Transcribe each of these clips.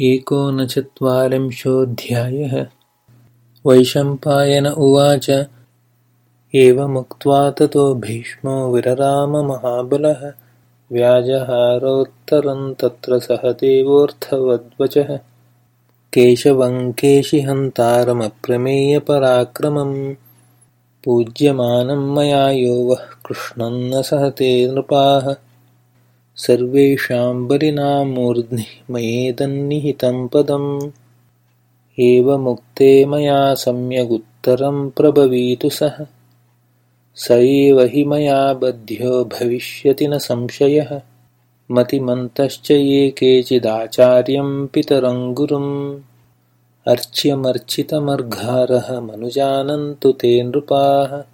एकोनचत्वारिंशोऽध्यायः। वैशम्पायन उवाच एवमुक्त्वा ततो भीष्मो विरराममहाबलः व्याजहारोत्तरं तत्र सह देवोऽर्थवद्वचः। केशवं केशिहन्तारमप्रमेयपराक्रमं पूज्यमानं मया यो वः कृष्णं न सहते नृपाः सर्वेषां बलिनां मूर्ध्नि मयेदन्निहितं पदम् एवमुक्ते मया सम्यगुत्तरं प्रब्रवीतु सः। स एव हि मया बध्यो भविष्यति न संशयः। मतिमन्तश्च ये केचिदाचार्यं पितरं गुरुम्। अर्च्यमर्चितमर्घारः मनुजानन्तु ते नृपाः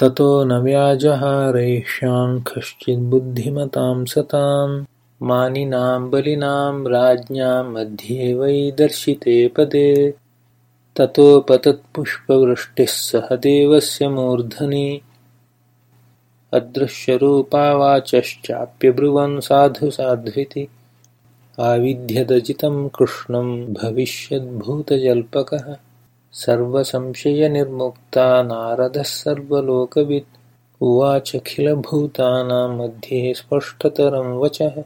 ततो न व्याजहारयिष्यां कश्चिद्बुद्धिमतां सतां मानिनां बलिनां राज्ञां मध्ये वै दर्शिते पदे। ततोपतत्पुष्पवृष्टिः सह देवस्य मूर्धनि। अदृश्यरूपा वाचश्चाप्यब्रुवन् साधु साध्विति। आविध्यदजितं कृष्णं भविष्यद्भूतजल्पकः सर्वसंशयनिर्मुक्ता नारदः सर्वलोकवित्। उवाचखिलभूतानां मध्ये स्पष्टतरं वचः।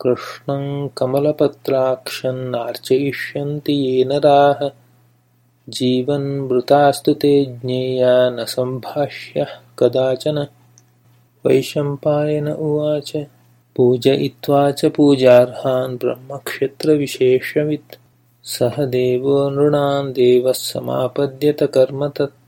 कृष्णं कमलपत्राक्षन्नार्चयिष्यन्ति ये नराः। जीवन्मृतास्तु ते ज्ञेया न सम्भाष्यः कदाचन। वैशम्पायन उवाच। पूजयित्वा च पूजार्हान् ब्रह्मक्षत्रविशेषवित् सह देवो नृणां देवः समापद्यत कर्म तत्